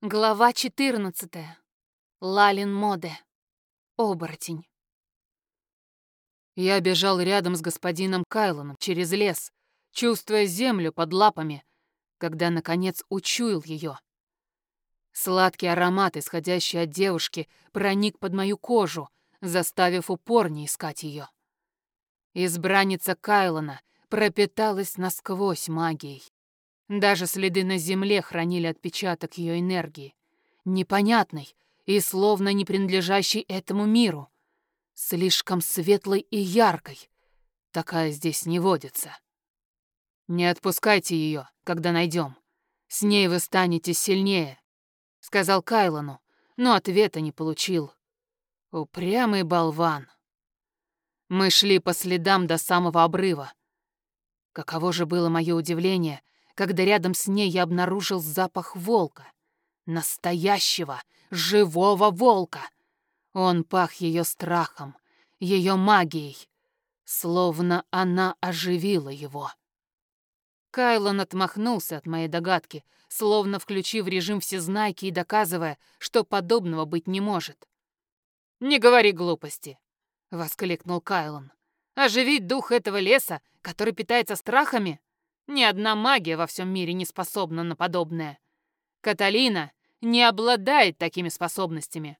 Глава 14. Лалин Моде. Оборотень. Я бежал рядом с господином Кайлоном через лес, чувствуя землю под лапами, когда, наконец, учуял ее. Сладкий аромат, исходящий от девушки, проник под мою кожу, заставив упорнее искать ее. Избранница Кайлона пропиталась насквозь магией. Даже следы на земле хранили отпечаток ее энергии. Непонятной и словно не принадлежащей этому миру. Слишком светлой и яркой. Такая здесь не водится. Не отпускайте ее, когда найдем. С ней вы станете сильнее, сказал Кайлону, но ответа не получил. Упрямый болван. Мы шли по следам до самого обрыва. Каково же было мое удивление, когда рядом с ней я обнаружил запах волка. Настоящего, живого волка. Он пах ее страхом, ее магией, словно она оживила его. Кайлон отмахнулся от моей догадки, словно включив режим всезнайки и доказывая, что подобного быть не может. «Не говори глупости», — воскликнул Кайлон. «Оживить дух этого леса, который питается страхами? Ни одна магия во всем мире не способна на подобное. Каталина не обладает такими способностями.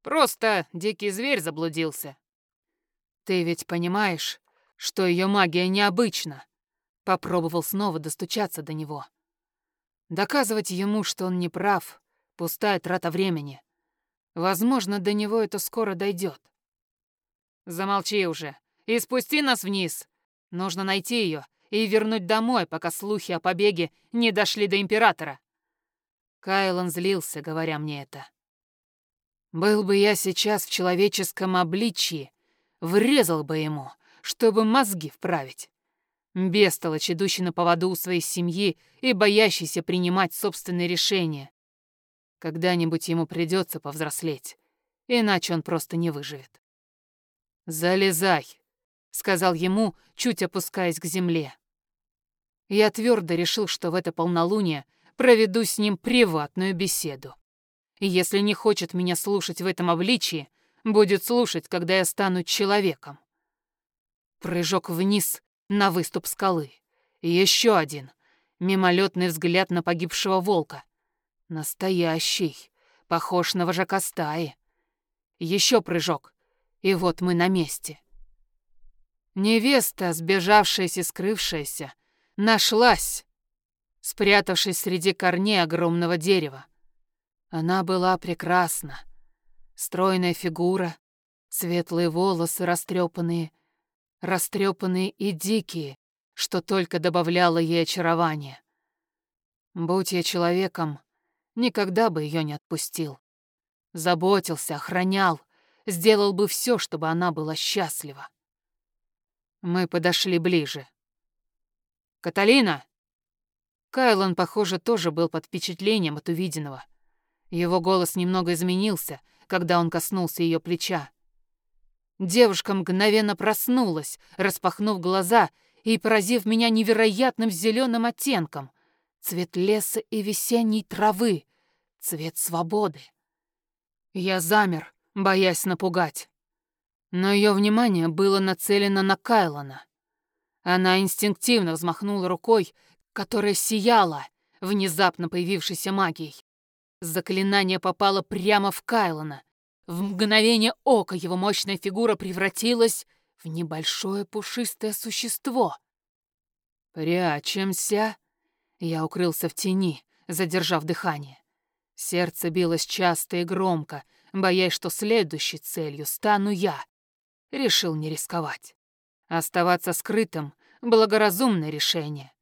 Просто дикий зверь заблудился. Ты ведь понимаешь, что ее магия необычна. Попробовал снова достучаться до него. Доказывать ему, что он не прав, пустая трата времени. Возможно, до него это скоро дойдет. Замолчи уже и спусти нас вниз. Нужно найти ее и вернуть домой, пока слухи о побеге не дошли до императора. Кайлан злился, говоря мне это. Был бы я сейчас в человеческом обличье, врезал бы ему, чтобы мозги вправить. Бестолочь, идущий на поводу у своей семьи и боящийся принимать собственные решения. Когда-нибудь ему придется повзрослеть, иначе он просто не выживет. «Залезай», — сказал ему, чуть опускаясь к земле. Я твердо решил, что в это полнолуние проведу с ним приватную беседу. И если не хочет меня слушать в этом обличии, будет слушать, когда я стану человеком. Прыжок вниз на выступ скалы. И еще один. Мимолетный взгляд на погибшего волка. Настоящий. Похож на вожака стаи. Еще прыжок. И вот мы на месте. Невеста, сбежавшаяся и скрывшаяся, нашлась, спрятавшись среди корней огромного дерева. Она была прекрасна. Стройная фигура, светлые волосы растрепанные, растрепанные и дикие, что только добавляло ей очарования. Будь я человеком, никогда бы ее не отпустил. Заботился, охранял, сделал бы все, чтобы она была счастлива. Мы подошли ближе. «Каталина!» Кайлан, похоже, тоже был под впечатлением от увиденного. Его голос немного изменился, когда он коснулся ее плеча. Девушка мгновенно проснулась, распахнув глаза и поразив меня невероятным зеленым оттенком. Цвет леса и весенней травы, цвет свободы. Я замер, боясь напугать. Но ее внимание было нацелено на Кайлона. Она инстинктивно взмахнула рукой, которая сияла внезапно появившейся магией. Заклинание попало прямо в Кайлона. В мгновение ока его мощная фигура превратилась в небольшое пушистое существо. «Прячемся!» Я укрылся в тени, задержав дыхание. Сердце билось часто и громко, боясь, что следующей целью стану я. Решил не рисковать. Оставаться скрытым — благоразумное решение.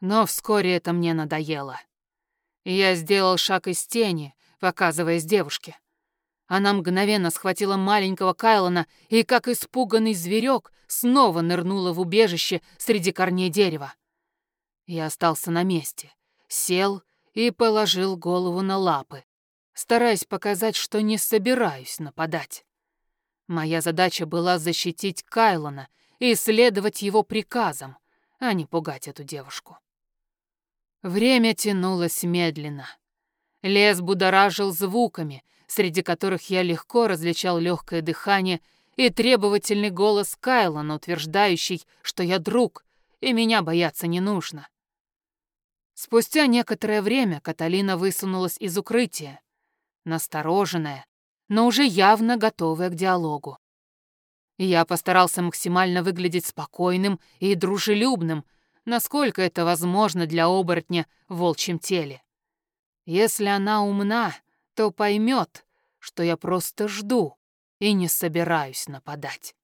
Но вскоре это мне надоело. Я сделал шаг из тени, показываясь девушке. Она мгновенно схватила маленького Кайлона и, как испуганный зверек, снова нырнула в убежище среди корней дерева. Я остался на месте, сел и положил голову на лапы, стараясь показать, что не собираюсь нападать. Моя задача была защитить Кайлона и следовать его приказам, а не пугать эту девушку. Время тянулось медленно. Лес будоражил звуками, среди которых я легко различал легкое дыхание и требовательный голос Кайлона, утверждающий, что я друг, и меня бояться не нужно. Спустя некоторое время Каталина высунулась из укрытия, настороженная, но уже явно готовая к диалогу. Я постарался максимально выглядеть спокойным и дружелюбным, насколько это возможно для оборотня в волчьем теле. Если она умна, то поймет, что я просто жду и не собираюсь нападать.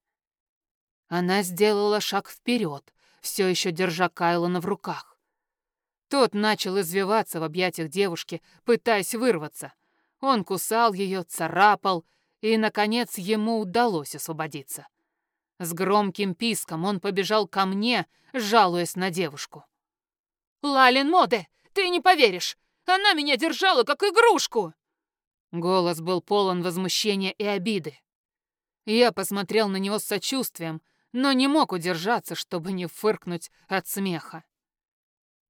Она сделала шаг вперед, все еще держа Кайлона в руках. Тот начал извиваться в объятиях девушки, пытаясь вырваться. Он кусал ее, царапал, и, наконец, ему удалось освободиться. С громким писком он побежал ко мне, жалуясь на девушку. «Лалин Моде, ты не поверишь! Она меня держала, как игрушку!» Голос был полон возмущения и обиды. Я посмотрел на него с сочувствием, но не мог удержаться, чтобы не фыркнуть от смеха.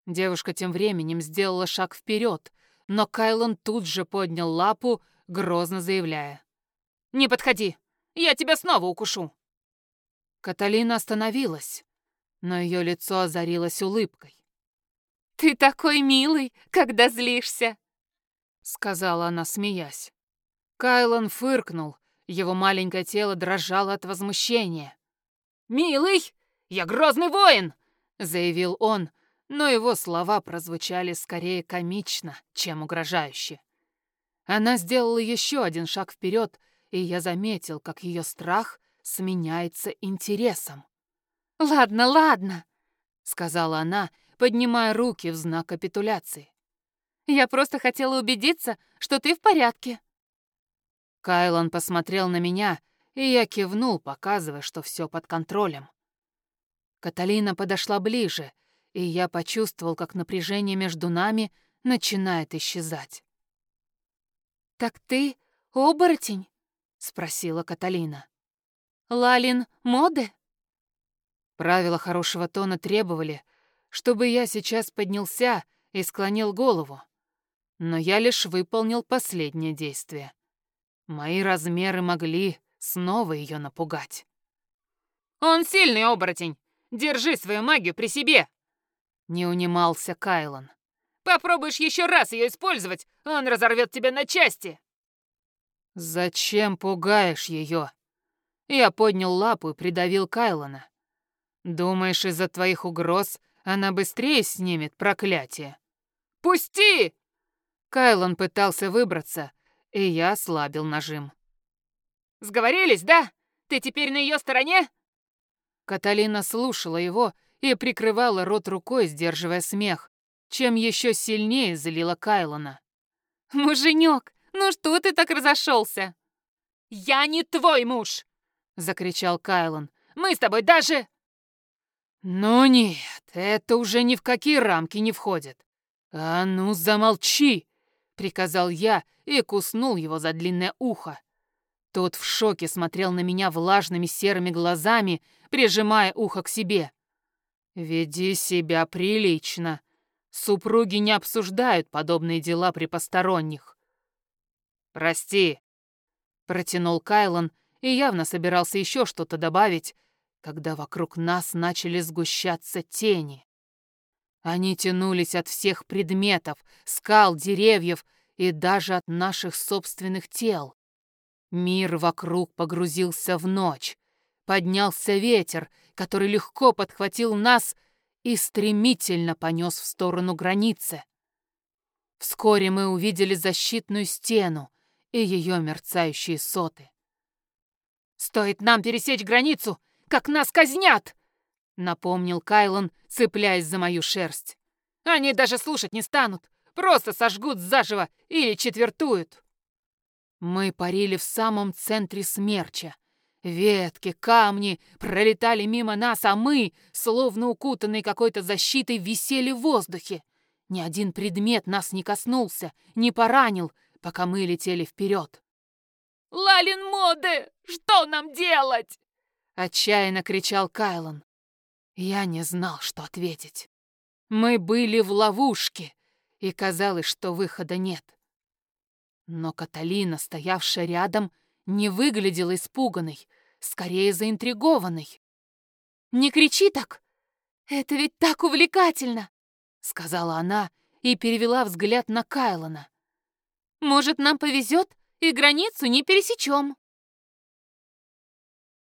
Девушка тем временем сделала шаг вперед, но Кайлон тут же поднял лапу, грозно заявляя. «Не подходи! Я тебя снова укушу!» Каталина остановилась, но ее лицо озарилось улыбкой. «Ты такой милый, когда злишься!» сказала она, смеясь. Кайлон фыркнул, его маленькое тело дрожало от возмущения. «Милый, я грозный воин!» — заявил он, но его слова прозвучали скорее комично, чем угрожающе. Она сделала еще один шаг вперед, и я заметил, как ее страх сменяется интересом. «Ладно, ладно», — сказала она, поднимая руки в знак капитуляции. «Я просто хотела убедиться, что ты в порядке». Кайлан посмотрел на меня, и я кивнул, показывая, что все под контролем. Каталина подошла ближе, и я почувствовал, как напряжение между нами начинает исчезать. «Так ты оборотень?» — спросила Каталина. «Лалин моды?» Правила хорошего тона требовали, чтобы я сейчас поднялся и склонил голову. Но я лишь выполнил последнее действие. Мои размеры могли снова ее напугать. «Он сильный оборотень! Держи свою магию при себе!» Не унимался Кайлон. «Попробуешь еще раз ее использовать, он разорвет тебя на части!» «Зачем пугаешь ее?» Я поднял лапу и придавил Кайлона. Думаешь, из-за твоих угроз она быстрее снимет проклятие? Пусти! Кайлон пытался выбраться, и я ослабил нажим. Сговорились, да? Ты теперь на ее стороне? Каталина слушала его и прикрывала рот рукой, сдерживая смех, чем еще сильнее залила Кайлона. «Муженек, ну что ты так разошелся?» «Я не твой муж!» — закричал Кайлон. «Мы с тобой даже...» «Ну нет, это уже ни в какие рамки не входит. А ну замолчи!» — приказал я и куснул его за длинное ухо. Тот в шоке смотрел на меня влажными серыми глазами, прижимая ухо к себе. «Веди себя прилично. Супруги не обсуждают подобные дела при посторонних». «Прости», — протянул Кайлон и явно собирался еще что-то добавить, когда вокруг нас начали сгущаться тени. Они тянулись от всех предметов, скал, деревьев и даже от наших собственных тел. Мир вокруг погрузился в ночь. Поднялся ветер, который легко подхватил нас и стремительно понес в сторону границы. Вскоре мы увидели защитную стену и ее мерцающие соты. «Стоит нам пересечь границу, как нас казнят!» — напомнил Кайлон, цепляясь за мою шерсть. «Они даже слушать не станут, просто сожгут заживо или четвертуют». Мы парили в самом центре смерча. Ветки, камни пролетали мимо нас, а мы, словно укутанные какой-то защитой, висели в воздухе. Ни один предмет нас не коснулся, не поранил, пока мы летели вперед. «Лалин моды! Что нам делать?» Отчаянно кричал Кайлон. Я не знал, что ответить. Мы были в ловушке, и казалось, что выхода нет. Но Каталина, стоявшая рядом, не выглядела испуганной, скорее заинтригованной. «Не кричи так! Это ведь так увлекательно!» сказала она и перевела взгляд на Кайлона. «Может, нам повезет и границу не пересечем?»